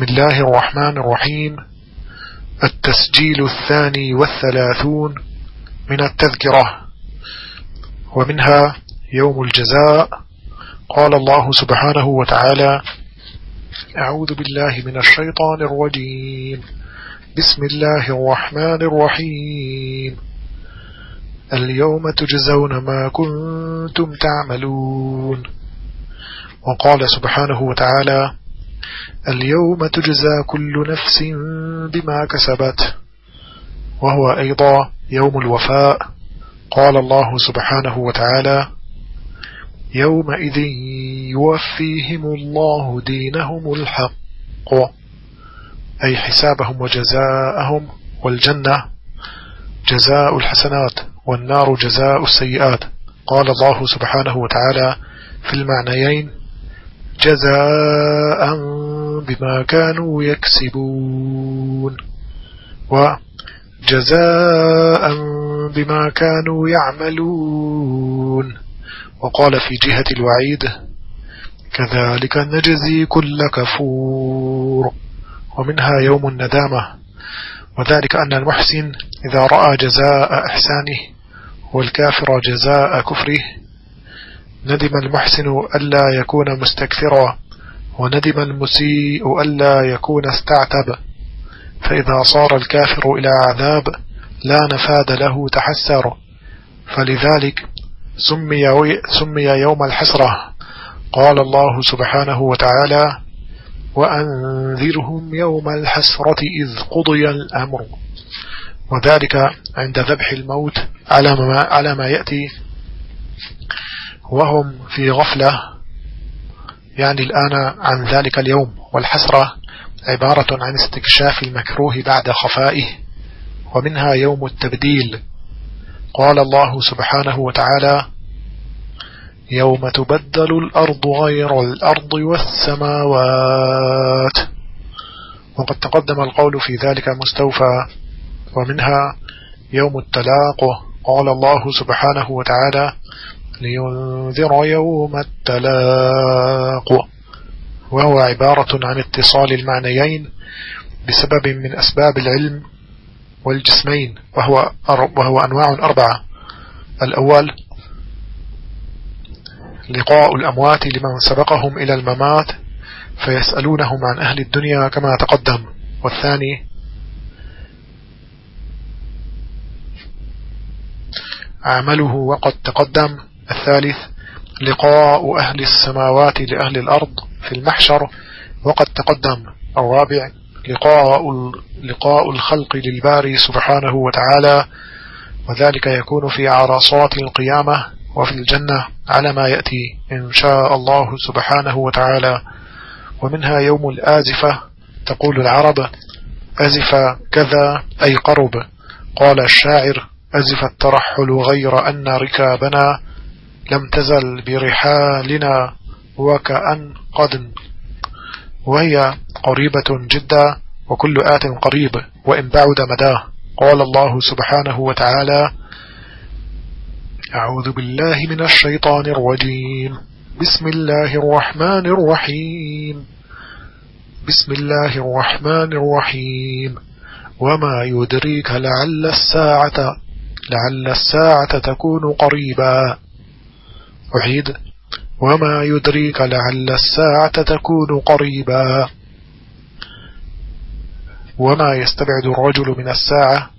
بسم الله الرحمن الرحيم. التسجيل الثاني والثلاثون من التذكرة. ومنها يوم الجزاء. قال الله سبحانه وتعالى أعوذ بالله من الشيطان الرجيم. بسم الله الرحمن الرحيم. اليوم تجزون ما كنتم تعملون. وقال سبحانه وتعالى اليوم تجزى كل نفس بما كسبت وهو أيضا يوم الوفاء. قال الله سبحانه وتعالى يومئذ يوفيهم الله دينهم الحق أي حسابهم وجزاءهم والجنة جزاء الحسنات والنار جزاء السيئات. قال الله سبحانه وتعالى في المعنيين جزاء بما كانوا يكسبون. وجزاء بما كانوا يعملون. وقال في جهة الوعيد كذلك نجزي كل كفور. ومنها يوم الندامة. وذلك أن المحسن إذا رأى جزاء إحسانه والكافر جزاء كفره ندم المحسن ألا يكون مستكثرا وندم المسيء ألا يكون استعتب. فإذا صار الكافر إلى عذاب لا نفاد له تحسر. فلذلك سمي, سمي يوم الحسرة. قال الله سبحانه وتعالى وأنذرهم يوم الحسرة إذ قضي الأمر. وذلك عند ذبح الموت على ما, على ما يأتي. وهم في غفلة. يعني الآن عن ذلك اليوم والحسرة عبارة عن استكشاف المكروه بعد خفائه ومنها يوم التبديل. قال الله سبحانه وتعالى يوم تبدل الأرض غير الأرض والسماوات. وقد تقدم القول في ذلك مستوفى ومنها يوم التلاق. قال الله سبحانه وتعالى لينذر يوم التلاق. وهو عبارة عن اتصال المعنيين بسبب من أسباب العلم والجسمين وهو, وهو أنواع أربعة. الأول لقاء الأموات لمن سبقهم إلى الممات فيسألونهم عن أهل الدنيا كما تقدم. والثاني عمله وقد تقدم. الثالث لقاء أهل السماوات لأهل الأرض في المحشر وقد تقدم. الرابع لقاء, لقاء الخلق للباري سبحانه وتعالى وذلك يكون في عرصات القيامة وفي الجنة على ما يأتي إن شاء الله سبحانه وتعالى. ومنها يوم الآزفة تقول العرب أزف كذا أي قرب. قال الشاعر أزف الترحل غير أن ركابنا. لم تزل برحالنا وكأن قد وهي قريبة جدا وكل آت قريب وإن بعد مداه. قال الله سبحانه وتعالى أعوذ بالله من الشيطان الرجيم. بسم الله الرحمن الرحيم. بسم الله الرحمن الرحيم. وما يدريك لعل الساعة لعل الساعة تكون قريبا. أعيد. وما يدريك لعل الساعة تكون قريبا. وما يستبعد الرجل من الساعة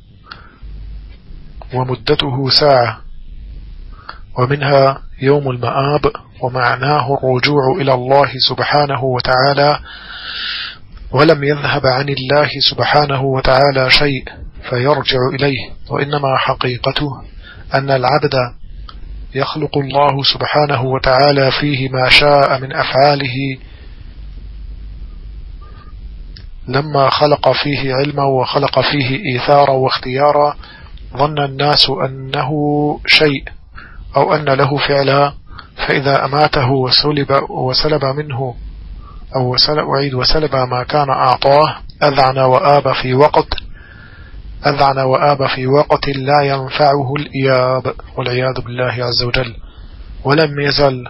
ومدته ساعة. ومنها يوم المآب ومعناه الرجوع إلى الله سبحانه وتعالى. ولم يذهب عن الله سبحانه وتعالى شيء فيرجع إليه. وإنما حقيقته أن العبد يخلق الله سبحانه وتعالى فيه ما شاء من أفعاله. لما خلق فيه علما وخلق فيه إيثارا واختيارا ظن الناس أنه شيء أو أن له فعلا فإذا أماته وسلب, وسلب منه أو وسلب, وعيد وسلب ما كان أعطاه أذعن وآب في وقت أذعن وآب في وقت لا ينفعه الإياب والعياذ بالله عز وجل. ولم يزل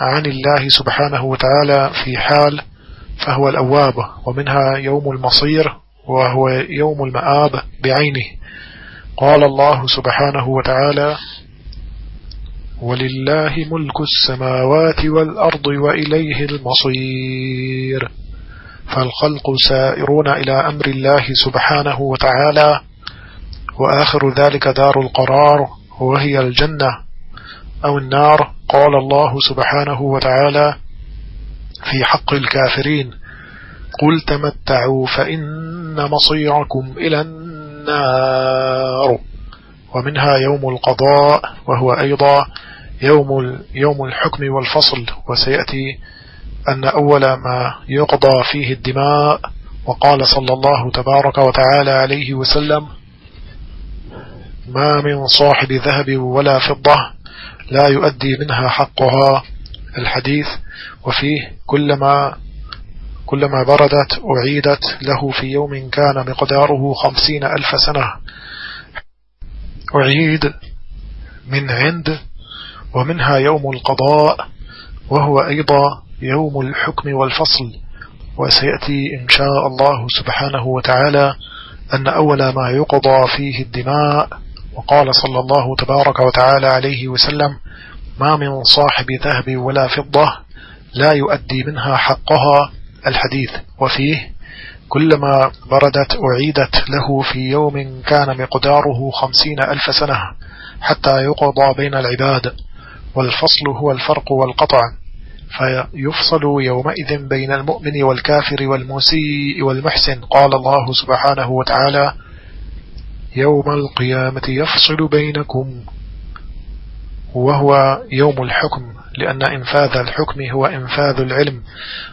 عن الله سبحانه وتعالى في حال فهو الأواب ومنها يوم المصير وهو يوم المآب بعينه. قال الله سبحانه وتعالى ولله ملك السماوات والأرض وإليه المصير. فالخلق سائرون إلى أمر الله سبحانه وتعالى وآخر ذلك دار القرار وهي الجنة أو النار قال الله سبحانه وتعالى في حق الكافرين قل تمتعوا فإن مصيركم إلى النار ومنها يوم القضاء وهو أيضا يوم يوم الحكم والفصل وسيأتي أن أول ما يقضى فيه الدماء وقال صلى الله تبارك وتعالى عليه وسلم ما من صاحب ذهب ولا فضة لا يؤدي منها حقها الحديث وفيه كلما كلما بردت أعيدت له في يوم كان مقداره خمسين ألف سنة. أعيد من عند ومنها يوم القضاء وهو أيضا يوم الحكم والفصل وسيأتي إن شاء الله سبحانه وتعالى أن أول ما يقضى فيه الدماء وقال صلى الله تبارك وتعالى عليه وسلم ما من صاحب ذهب ولا فضة لا يؤدي منها حقها الحديث. وفيه كلما بردت أعيدت له في يوم كان مقداره خمسين ألف سنة حتى يقضى بين العباد والفصل هو الفرق والقطع فيفصل يومئذ بين المؤمن والكافر والمسيء والمحسن. قال الله سبحانه وتعالى يوم القيامة يفصل بينكم وهو يوم الحكم لأن إنفاذ الحكم هو إنفاذ العلم.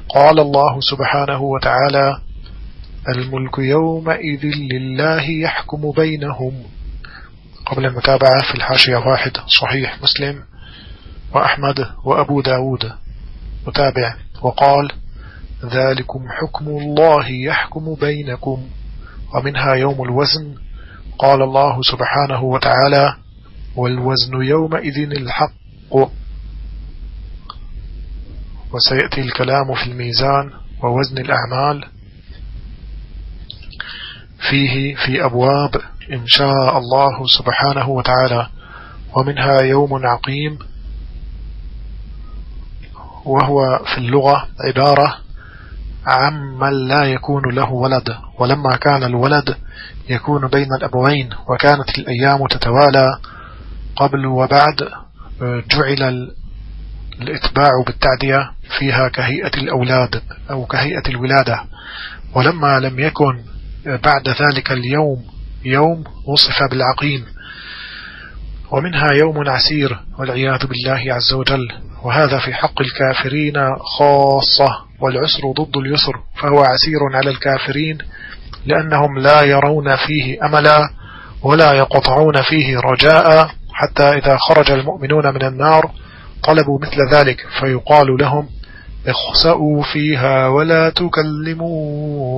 قال الله سبحانه وتعالى الملك يومئذ لله يحكم بينهم. قبل المتابعة في الحاشية واحد صحيح مسلم وأحمد وأبو داود. متابع. وقال ذلكم حكم الله يحكم بينكم ومنها يوم الوزن. قال الله سبحانه وتعالى والوزن يومئذ الحق. وسيأتي الكلام في الميزان ووزن الأعمال. فيه في أبواب إن شاء الله سبحانه وتعالى. ومنها يوم عقيم. وهو في اللغة عبارة عمن لا يكون له ولد. ولما كان الولد يكون بين الأبوين وكانت الأيام تتوالى قبل وبعد جعل الإتباع بالتعدية فيها كهيئة الأولاد أو كهيئة الولادة. ولما لم يكن بعد ذلك اليوم يوم وصف بالعقيم. ومنها يوم عسير والعياذ بالله عز وجل. وهذا في حق الكافرين خاصة والعسر ضد اليسر فهو عسير على الكافرين لأنهم لا يرون فيه أملا ولا يقطعون فيه رجاء حتى إذا خرج المؤمنون من النار طلبوا مثل ذلك فيقال لهم اخسأوا فيها ولا تكلمون.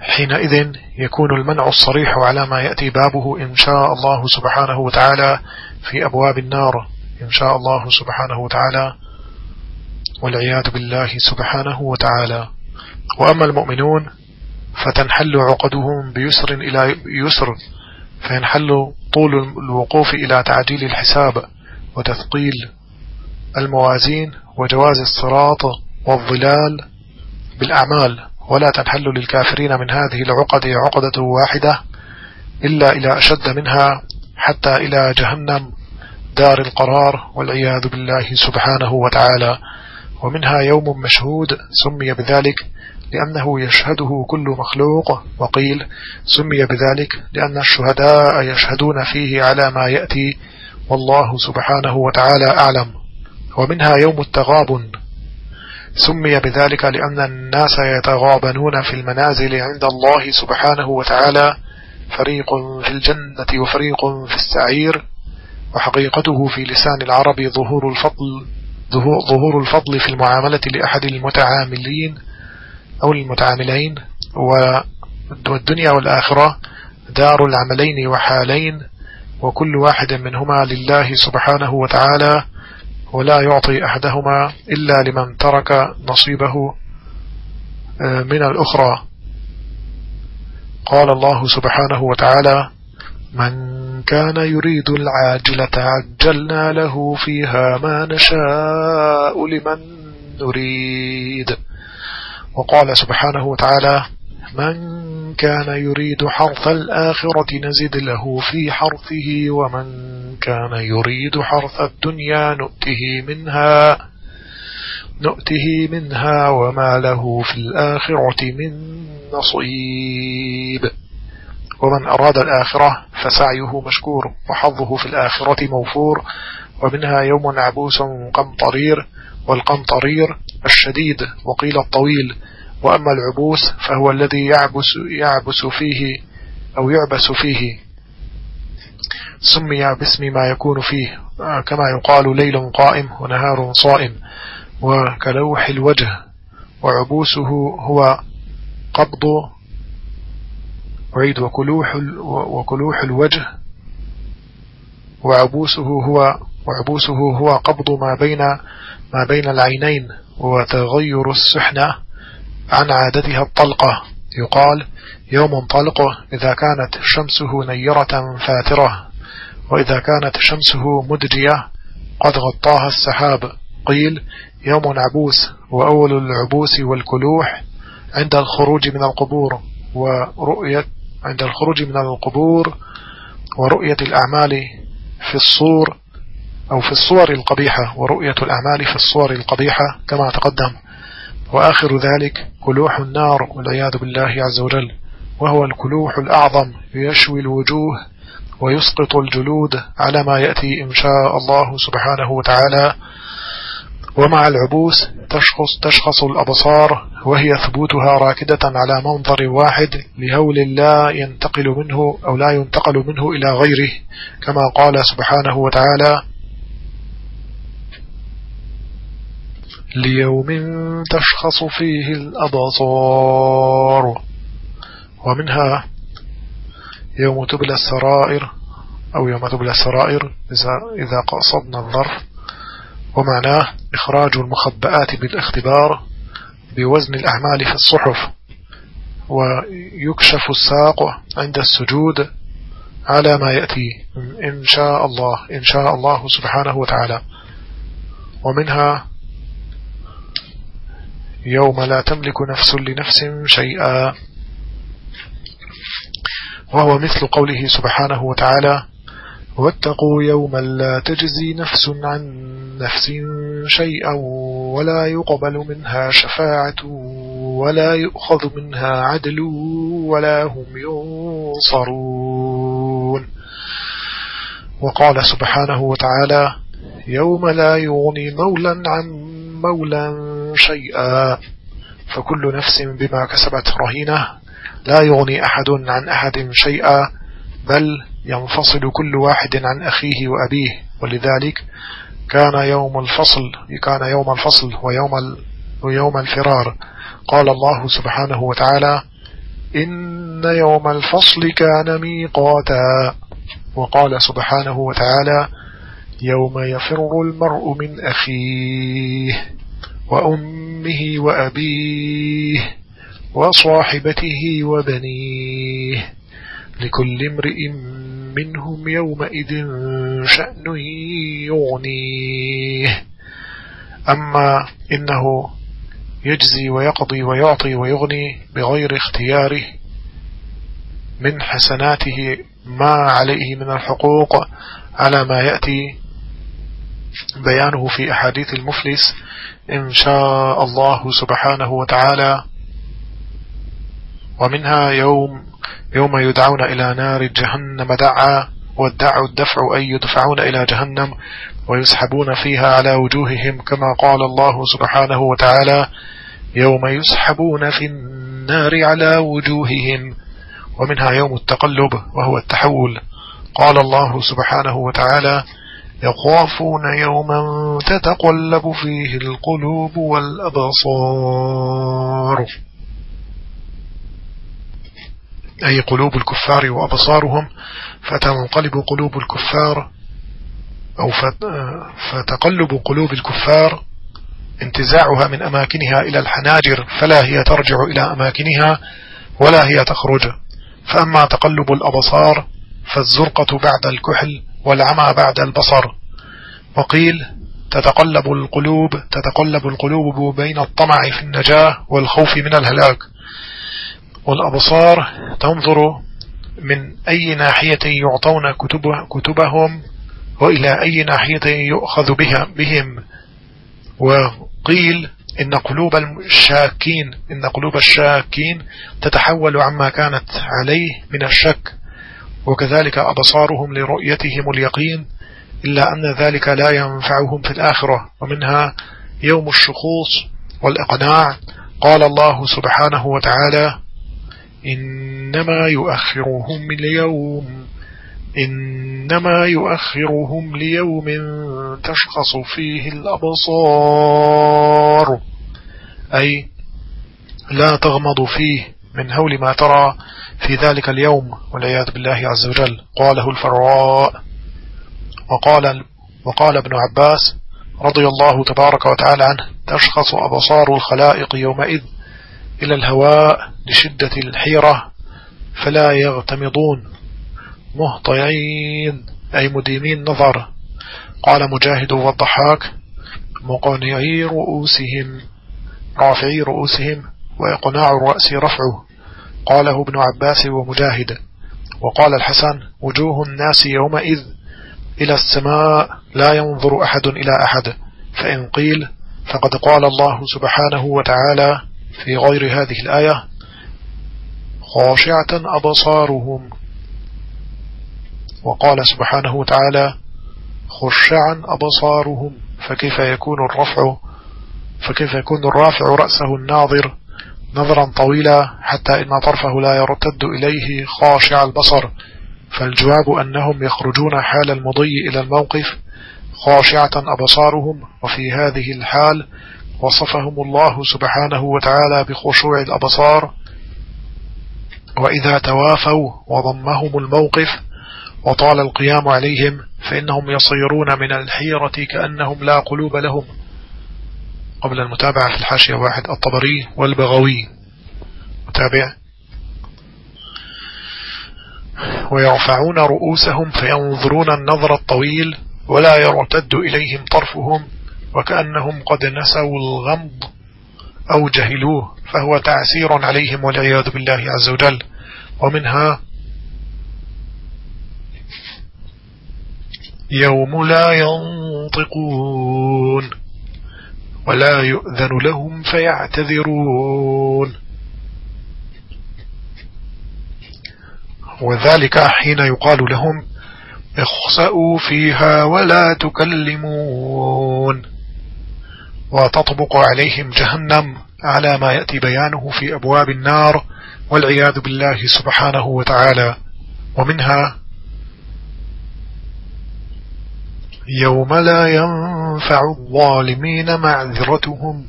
حينئذ يكون المنع الصريح على ما يأتي بابه إن شاء الله سبحانه وتعالى في أبواب النار إن شاء الله سبحانه وتعالى والعياذ بالله سبحانه وتعالى. وأما المؤمنون فتنحل عقدهم بيسر إلى يسر فينحل طول الوقوف إلى تعجيل الحساب وتثقيل الموازين وجواز الصراط والظلال بالأعمال. ولا تنحل للكافرين من هذه العقد عقدة واحدة إلا إلى أشد منها حتى إلى جهنم دار القرار والعياذ بالله سبحانه وتعالى. ومنها يوم مشهود سمي بذلك لأنه يشهده كل مخلوق. وقيل سمي بذلك لأن الشهداء يشهدون فيه على ما يأتي والله سبحانه وتعالى أعلم. ومنها يوم التغابن سمي بذلك لأن الناس يتغابنون في المنازل عند الله سبحانه وتعالى. فريق في الجنة وفريق في السعير وحقيقته في لسان العرب ظهور الفضل ظهور الفضل في المعاملة لأحد المتعاملين أو المتعاملين والدنيا والآخرة دار العملين وحالين وكل واحد منهما لله سبحانه وتعالى ولا يعطي أحدهما إلا لمن ترك نصيبه آه، من الأخرى. قال الله سبحانه وتعالى من كان يريد العاجلة عجلنا له فيها ما نشاء لمن نريد. وقال سبحانه وتعالى من كان يريد حرث الآخرة نزد له في حرثه ومن كان يريد حرث الدنيا نؤته منها. نؤته منها وما له في الآخرة من نصيب. ومن أراد الآخرة فسعيه مشكور وحظه في الآخرة موفور. ومنها يوم عبوس قمطرير والقمطرير الشديد وقيل الطويل. وأما العبوس فهو الذي يعبس, يعبس فيه أو يعبس فيه. سمي باسم ما يكون فيه كما يقال ليل قائم ونهار صائم. وكلوح الوجه وعبوسه هو قبض. أعيد وكلوح, وكلوح الوجه وعبوسه هو وعبوسه هو قبض ما بين ما بين العينين وتغير السحنة عن عادتها الطلقة. يقال يوم طلقه إذا كانت شمسه نيرة فاترة وإذا كانت شمسه مدجية قد غطاها السحاب. قيل يوم عبوس وأول العبوس والكلوح عند الخروج من القبور ورؤية عند الخروج من القبور ورؤية الأعمال في الصور أو في الصور القبيحة ورؤية الأعمال في الصور القبيحة كما تقدم. وآخر ذلك كلوح النار والعياذ بالله عز وجل وهو الكلوح الأعظم يشوي الوجوه ويسقط الجلود على ما يأتي إن شاء الله سبحانه وتعالى. ومع العبوس تشخص, تشخص الأبصار وهي ثبوتها راكدة على منظر واحد لهول لا ينتقل منه أو لا ينتقل منه إلى غيره كما قال سبحانه وتعالى ليوم تشخص فيه الأبصار. ومنها يوم تبلى السرائر أو يوم تبلى السرائر إذا قصدنا الظرف. ومعناه إخراج المخبئات بالاختبار بوزن الأعمال في الصحف ويكشف الساق عند السجود على ما يأتي إن شاء الله إن شاء الله سبحانه وتعالى. ومنها يوم لا تملك نفس لنفس شيئا. وهو مثل قوله سبحانه وتعالى واتقوا يوما لا تجزي نفس عن نفس شيئا ولا يقبل منها شفاعة ولا يؤخذ منها عدل ولا هم ينصرون. وقال سبحانه وتعالى يوم لا يغني مولا عن مولا شيئا فكل نفس بما كسبت رهينة. لا يغني أحد عن أحد شيئا بل ينفصل كل واحد عن أخيه وأبيه ولذلك كان يوم الفصل كان يوم الفصل ويوم ويوم الفرار. قال الله سبحانه وتعالى إن يوم الفصل كان ميقاتا. وقال سبحانه وتعالى يوم يفر المرء من أخيه وأمه وأبيه وصاحبته وبنيه. لكل امرئ منهم يومئذ شأن يغنيه. أما إنه يجزي ويقضي ويعطي ويغني بغير اختياره من حسناته ما عليه من الحقوق على ما يأتي. بيانه في أحاديث المفلس إن شاء الله سبحانه وتعالى. ومنها يوم يوم يدعون إلى نار جهنم دعا والدع الدفع أي يدفعون إلى جهنم ويسحبون فيها على وجوههم كما قال الله سبحانه وتعالى يوم يسحبون في النار على وجوههم ومنها يوم التقلب وهو التحول. قال الله سبحانه وتعالى يخافون يوما تتقلب فيه القلوب والأبصار. أي قلوب الكفار وأبصارهم فتنقلب قلوب الكفار أو فتقلب قلوب الكفار انتزاعها من أماكنها إلى الحناجر فلا هي ترجع إلى أماكنها ولا هي تخرج. فأما تقلب الأبصار فالزرقة بعد الكحل والعمى بعد البصر. وقيل تتقلب القلوب تتقلب القلوب بين الطمع في النجاة والخوف من الهلاك. والأبصار تنظر من أي ناحية يعطون كتبه كتبهم وإلى أي ناحية يؤخذ بها بهم. وقيل إن قلوب الشاكين إن قلوب الشاكين تتحول عما كانت عليه من الشك وكذلك أبصارهم لرؤيتهم اليقين إلا أن ذلك لا ينفعهم في الآخرة. ومنها يوم الشخوص والإقناع. قال الله سبحانه وتعالى إنما يؤخرهم ليوم إنما يؤخرهم ليوم تشخص فيه الأبصار أي لا تغمض فيه من هول ما ترى في ذلك اليوم والعياذ بالله عز وجل. قاله الفراء وقال, وقال ابن عباس رضي الله تبارك وتعالى عنه تشخص أبصار الخلائق يومئذ إلى الهواء لشدة الحيرة فلا يغتمضون. مهطعين أي مديمين نظر. قال مجاهد والضحاك مقنعي رؤوسهم رافعي رؤوسهم وإقناع الرأس رفعه. قاله ابن عباس ومجاهد. وقال الحسن وجوه الناس يومئذ إلى السماء لا ينظر أحد إلى أحد. فإن قيل فقد قال الله سبحانه وتعالى في غير هذه الآية خاشعة أبصارهم. وقال سبحانه وتعالى خشعا أبصارهم فكيف يكون الرفع فكيف يكون الرافع رأسه الناظر نظرا طويلا حتى إن طرفه لا يرتد إليه خاشع البصر. فالجواب أنهم يخرجون حال المضي إلى الموقف خاشعة أبصارهم وفي هذه الحال وصفهم الله سبحانه وتعالى بخشوع الأبصار وإذا توافوا وضمهم الموقف وطال القيام عليهم فإنهم يصيرون من الحيرة كأنهم لا قلوب لهم. قبل المتابعة في الحاشية واحد الطبري والبغوي. متابع. ويرفعون رؤوسهم فينظرون النظر الطويل ولا يرتد إليهم طرفهم. وكأنهم قد نسوا الغمض أو جهلوه فهو تعسير عليهم والعياذ بالله عز وجل. ومنها يوم لا ينطقون ولا يؤذن لهم فيعتذرون. وذلك حين يقال لهم اخسأوا فيها ولا تكلمون. وتطبق عليهم جهنم على ما يأتي بيانه في أبواب النار والعياذ بالله سبحانه وتعالى. ومنها يوم لا ينفع الظالمين معذرتهم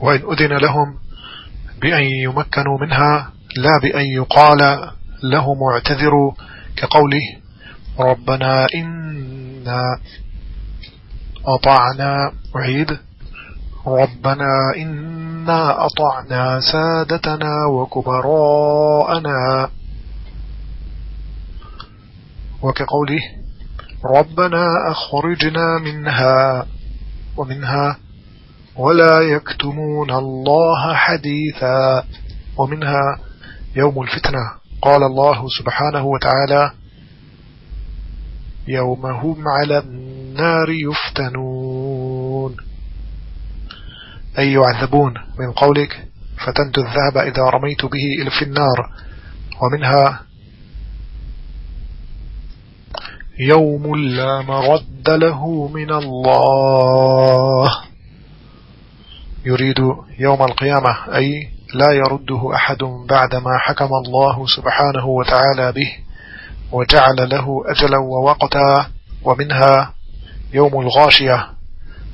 وإن أذن لهم بأن يمكنوا منها لا بأن يقال لهم اعتذروا كقوله ربنا إنا أطعنا أعيد ربنا إنا أطعنا سادتنا وكبراءنا. وكقوله ربنا أخرجنا منها ومنها ولا يكتمون الله حديثا ومنها يوم الفتنة. قال الله سبحانه وتعالى يوم هم على النار يفتنون. أي يعذبون من قولك؟ فتنت الذهب إذا رميت به في النار. ومنها يوم لا مرد له من الله. يريد يوم القيامة أي لا يرده أحد بعدما حكم الله سبحانه وتعالى به وجعل له أجلا ووقتا. ومنها يوم الغاشية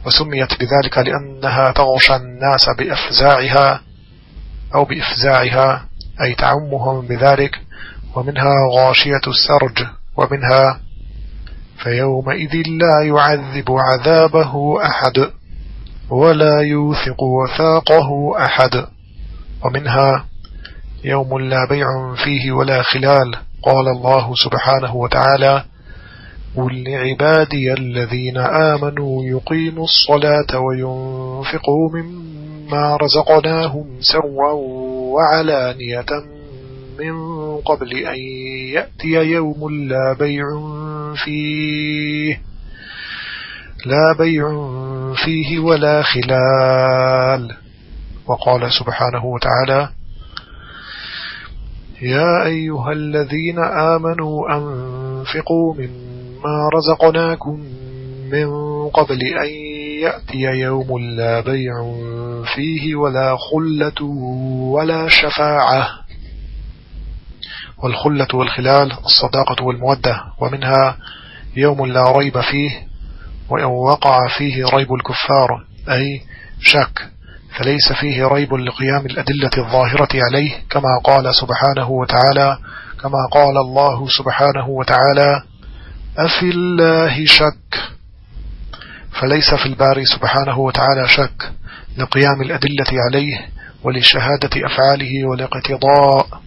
وسميت بذلك لأنها تغشى الناس بأفزاعها أو بإفزاعها أي تعمهم بذلك ومنها غاشية السرج ومنها فيومئذ لا يعذب عذابه أحد ولا يوثق وثاقه أحد ومنها يوم لا بيع فيه ولا خلال قال الله سبحانه وتعالى قل لعبادي الذين آمنوا يقيموا الصلاة وينفقوا مما رزقناهم سرا وعلانية من قبل أن يأتي يوم لا بيع فيه لا بيع فيه ولا خلال وقال سبحانه وتعالى يا أيها الذين آمنوا أنفقوا مما رزقناكم من قبل أن يأتي يوم لا بيع فيه ولا خلة ولا شفاعة. والخلة والخلال الصداقة والمودة ومنها يوم لا ريب فيه وإن وقع فيه ريب الكفار أي شك فليس فيه ريب لقيام الأدلة الظاهرة عليه كما قال سبحانه وتعالى كما قال الله سبحانه وتعالى أفي الله شك. فليس في الباري سبحانه وتعالى شك لقيام الأدلة عليه ولشهادة أفعاله ولاقتضاء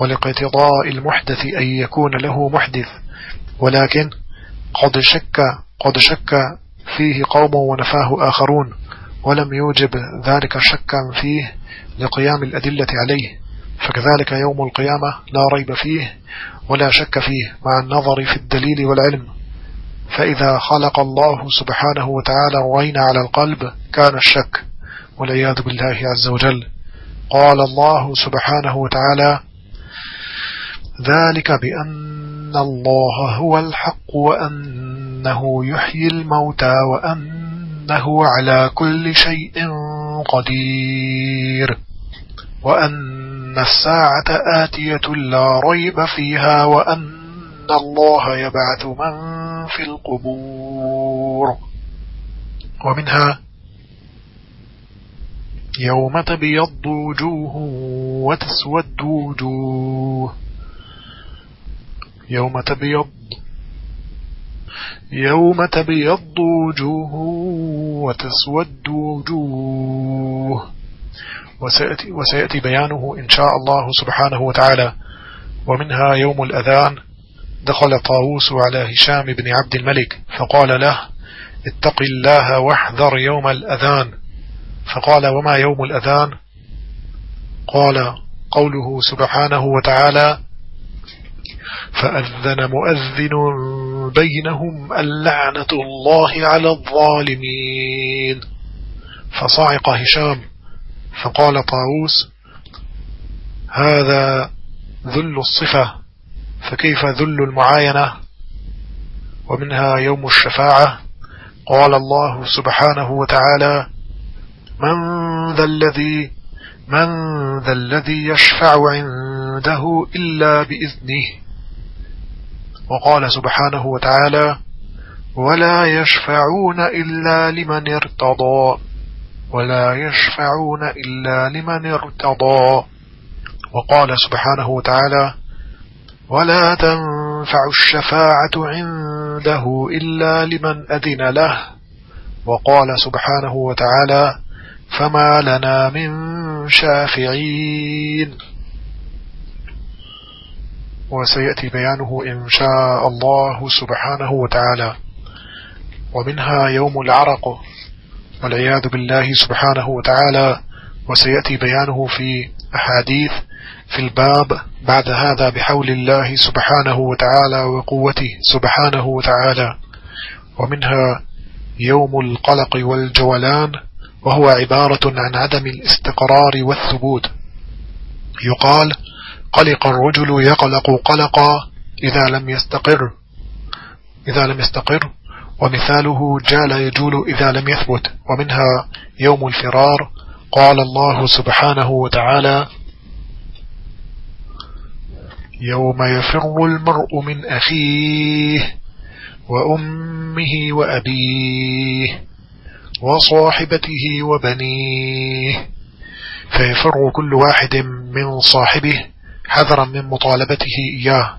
ولاقتضاء المحدث أن يكون له محدث. ولكن قد شك قد شك فيه قوم ونفاه آخرون ولم يوجب ذلك شكا فيه لقيام الأدلة عليه. فكذلك يوم القيامة لا ريب فيه ولا شك فيه مع النظر في الدليل والعلم. فإذا خلق الله سبحانه وتعالى الرين على القلب كان الشك والعياذ بالله عز وجل. قال الله سبحانه وتعالى ذلك بأن الله هو الحق وأنه يحيي الموتى وأنه على كل شيء قدير. وأن الساعة آتية لا ريب فيها وأن الله يبعث من في القبور. ومنها يوم تبيض وجوه وتسود وجوه. يوم تبيض يوم تبيض وجوه وتسود وجوه. وسيأتي, وسيأتي بيانه إن شاء الله سبحانه وتعالى. ومنها يوم الأذان دخل طاووس على هشام بن عبد الملك فقال له اتق الله واحذر يوم الأذان. فقال وما يوم الأذان؟ قال قوله سبحانه وتعالى فأذن مؤذن بينهم اللعنة الله على الظالمين. فصعق هشام فقال طاووس هذا ذل الصفة فكيف ذل المعاينة؟ ومنها يوم الشفاعة. قال الله سبحانه وتعالى من ذا الذي من ذا الذي يشفع عنده إلا بإذنه. وقال سبحانه وتعالى ولا يشفعون إلا لمن ارتضى. ولا يشفعون إلا لمن ارتضى. وقال سبحانه وتعالى ولا تنفع الشفاعة عنده إلا لمن أذن له. وقال سبحانه وتعالى فما لنا من شافعين. وسيأتي بيانه إن شاء الله سبحانه وتعالى. ومنها يوم العرق. والعياذ بالله سبحانه وتعالى. وسيأتي بيانه في أحاديث في الباب بعد هذا بحول الله سبحانه وتعالى وقوته سبحانه وتعالى. ومنها يوم القلق والجولان وهو عبارة عن عدم الاستقرار والثبوت. يقال قلق الرجل يقلق قلقا إذا لم يستقر. إذا لم يستقر ومثاله جال يجول إذا لم يثبت ومنها يوم الفرار قال الله سبحانه وتعالى يوم يفر المرء من أخيه وأمه وأبيه وصاحبته وبنيه فيفر كل واحد من صاحبه حذرا من مطالبته إياه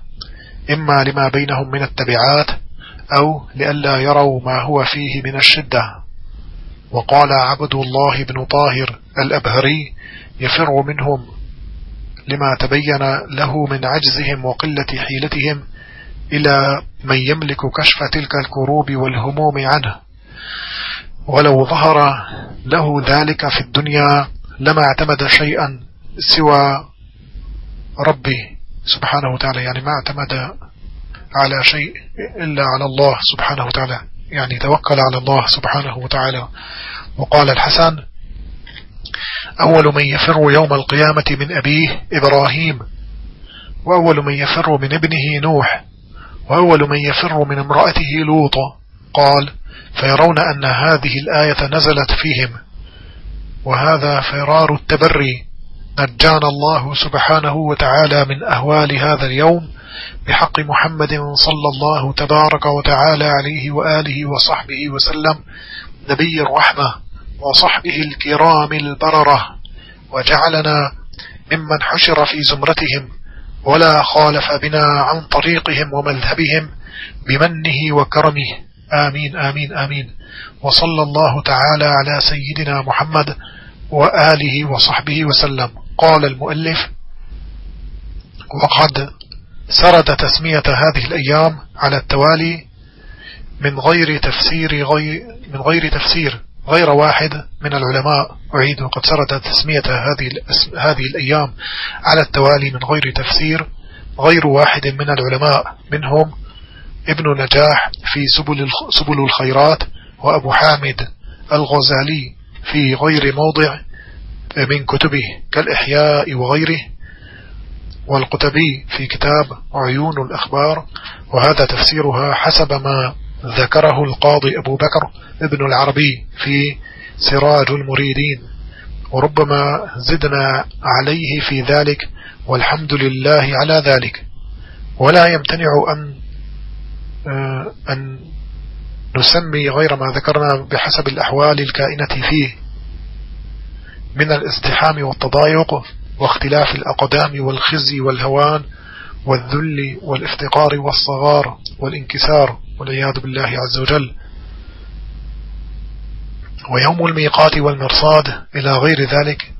إما لما بينهم من التبعات أو لئلا يروا ما هو فيه من الشدة. وقال عبد الله بن طاهر الأبهري يفر منهم لما تبين له من عجزهم وقلة حيلتهم إلى من يملك كشف تلك الكروب والهموم عنه. ولو ظهر له ذلك في الدنيا لما اعتمد شيئا سوى ربي سبحانه وتعالى. يعني ما اعتمد على شيء إلا على الله سبحانه وتعالى. يعني توكل على الله سبحانه وتعالى. وقال الحسن أول من يفر يوم القيامة من أبيه إبراهيم وأول من يفر من ابنه نوح وأول من يفر من امرأته لوط. قال فيرون أن هذه الآية نزلت فيهم. وهذا فرار التبري. نجانا الله سبحانه وتعالى من أهوال هذا اليوم بحق محمد صلى الله تبارك وتعالى عليه وآله وصحبه وسلم نبي الرحمة وصحبه الكرام البررة وجعلنا ممن حشر في زمرتهم ولا خالف بنا عن طريقهم ومذهبهم بمنه وكرمه. آمين آمين آمين. وصلى الله تعالى على سيدنا محمد وآله وصحبه وسلم. قال المؤلف وقد سرد تسمية هذه الأيام على التوالي من غير تفسير غير من غير تفسير غير واحد من العلماء. أعيد وقد سرد تسمية هذه هذه الأيام على التوالي من غير تفسير غير واحد من العلماء. منهم ابن نجاح في سبل سبل الخيرات وأبو حامد الغزالي في غير موضع من كتبه كالإحياء وغيره. والقتبي في كتاب عيون الأخبار وهذا تفسيرها حسب ما ذكره القاضي أبو بكر ابن العربي في سراج المريدين. وربما زدنا عليه في ذلك والحمد لله على ذلك. ولا يمتنع أن آه، أن نسمي غير ما ذكرنا بحسب الأحوال الكائنة فيه. من الازدحام والتضايق واختلاف الأقدام والخزي والهوان والذل والافتقار والصغار والانكسار والعياذ بالله عز وجل. ويوم الميقات والمرصاد إلى غير ذلك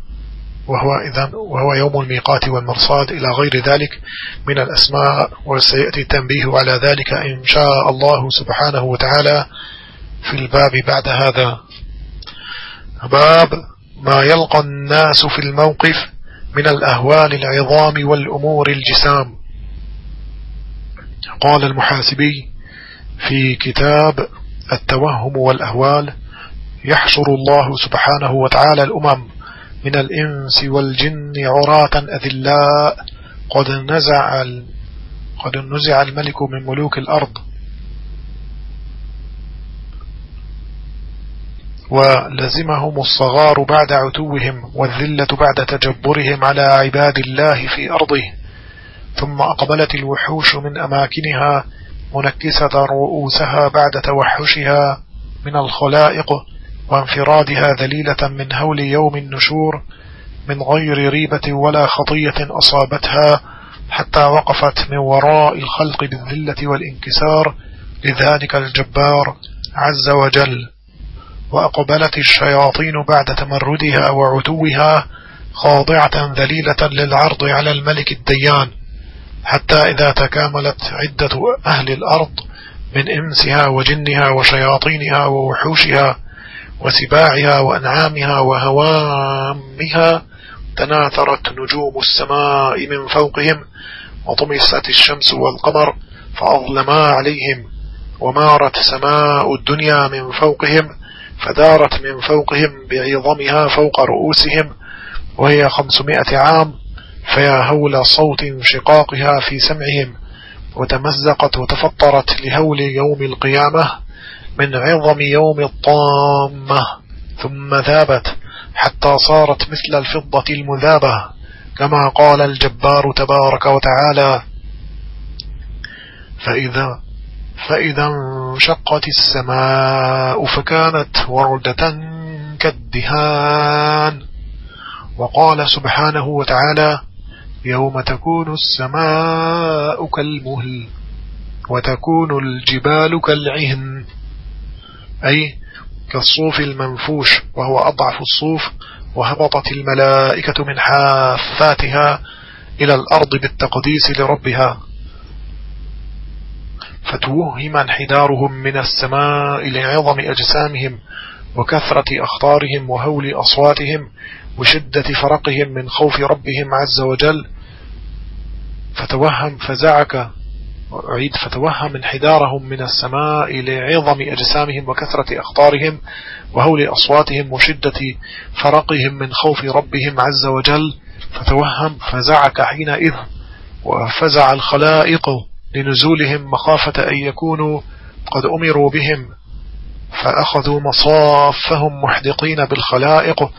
وهو إذن وهو يوم الميقات والمرصاد إلى غير ذلك من الأسماء وسيأتي التنبيه على ذلك إن شاء الله سبحانه وتعالى في الباب بعد هذا. باب ما يلقى الناس في الموقف من الأهوال العظام والأمور الجسام. قال المحاسبي في كتاب التوهم والأهوال يحشر الله سبحانه وتعالى الأمم من الإنس والجن عراة أذلاء. قد نزع قد نزع الملك من ملوك الأرض. ولزمهم الصغار بعد عتوهم والذلة بعد تجبرهم على عباد الله في أرضه. ثم أقبلت الوحوش من أماكنها منكسة رؤوسها بعد توحشها من الخلائق وانفرادها ذليلة من هول يوم النشور من غير ريبة ولا خطية أصابتها حتى وقفت من وراء الخلق بالذلة والانكسار. لذلك الجبار عز وجل وأقبلت الشياطين بعد تمردها وعتوها خاضعة ذليلة للعرض على الملك الديان حتى إذا تكاملت عدة أهل الأرض من إنسها وجنها وشياطينها ووحوشها وسباعها وأنعامها وهوامها تناثرت نجوم السماء من فوقهم وطمست الشمس والقمر فأظلما عليهم ومارت سماء الدنيا من فوقهم فدارت من فوقهم بعظمها فوق رؤوسهم وهي خمسمائة عام فيا هول صوت انشقاقها في سمعهم وتمزقت وتفطرت لهول يوم القيامة من عظم يوم الطامة. ثم ذابت حتى صارت مثل الفضة المذابة كما قال الجبار تبارك وتعالى فإذا فإذا انشقت السماء فكانت وردة كالدهان. وقال سبحانه وتعالى يوم تكون السماء كالمهل وتكون الجبال كالعهن. أي كالصوف المنفوش وهو أضعف الصوف وهبطت الملائكة من حافاتها إلى الأرض بالتقديس لربها. فتوهم انحدارهم من السماء لعظم أجسامهم وكثرة أخطارهم وهول أصواتهم وشدة فرقهم من خوف ربهم عز وجل. فتوهم فزعك أعيد فتوهم انحدارهم من السماء لعظم أجسامهم وكثرة أخطارهم وهول أصواتهم وشدة فرقهم من خوف ربهم عز وجل. فتوهم فزعك حينئذ وفزع الخلائق. لنزولهم مخافة أن يكونوا قد أمروا بهم فأخذوا مصافهم محدقين بالخلائق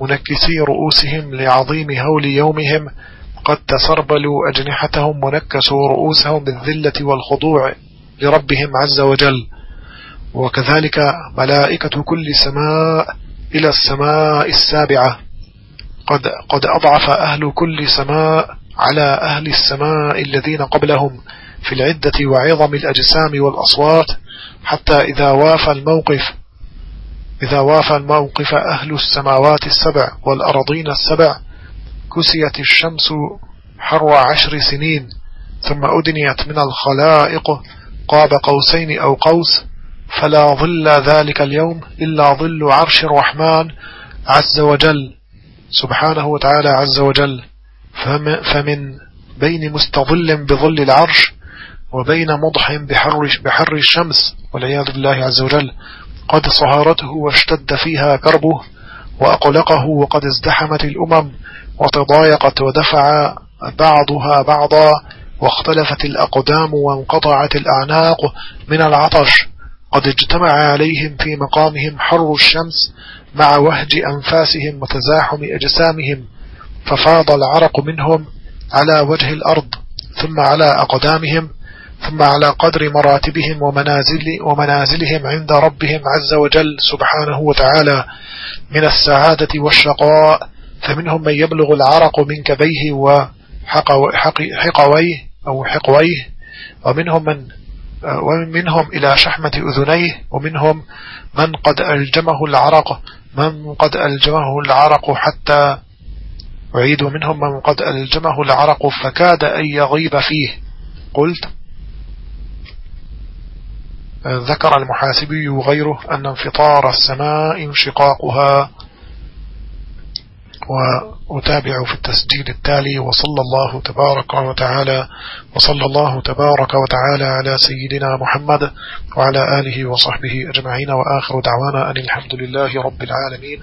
منكسي رؤوسهم لعظيم هول يومهم قد تسربلوا أجنحتهم ونكسوا رؤوسهم بالذلة والخضوع لربهم عز وجل. وكذلك ملائكة كل سماء إلى السماء السابعة. قد, قد أضعف أهل كل سماء على أهل السماء الذين قبلهم في العدة وعظم الأجسام والأصوات حتى إذا وافى الموقف إذا وافى الموقف أهل السماوات السبع والأرضين السبع كسيت الشمس حر عشر سنين ثم أدنيت من الخلائق قاب قوسين أو قوس فلا ظل ذلك اليوم إلا ظل عرش الرحمن عز وجل. سبحانه وتعالى عز وجل. فمن بين مستظل بظل العرش وبين مضح بحر, بحر الشمس والعياذ بالله عز وجل. قد صهارته واشتد فيها كربه وأقلقه وقد ازدحمت الأمم وتضايقت ودفع بعضها بعضا واختلفت الأقدام وانقطعت الأعناق من العطش. قد اجتمع عليهم في مقامهم حر الشمس مع وهج أنفاسهم وتزاحم أجسامهم ففاض العرق منهم على وجه الأرض ثم على أقدامهم ثم على قدر مراتبهم ومنازل ومنازلهم عند ربهم عز وجل سبحانه وتعالى من السعادة والشقاء فمنهم من يبلغ العرق من كبيه وحقويه أو حقويه ومنهم من ومنهم إلى شحمة أذنيه ومنهم من قد ألجمه العرق من قد ألجمه العرق حتى أعيد منهم من قد ألجمه العرق فكاد أن يغيب فيه. قلت ذكر المحاسبي وغيره أن انفطار السماء انشقاقها وأتابع في التسجيل التالي وصلى الله تبارك وتعالى وصلى الله تبارك وتعالى على سيدنا محمد وعلى آله وصحبه أجمعين وآخر دعوانا أن الحمد لله رب العالمين.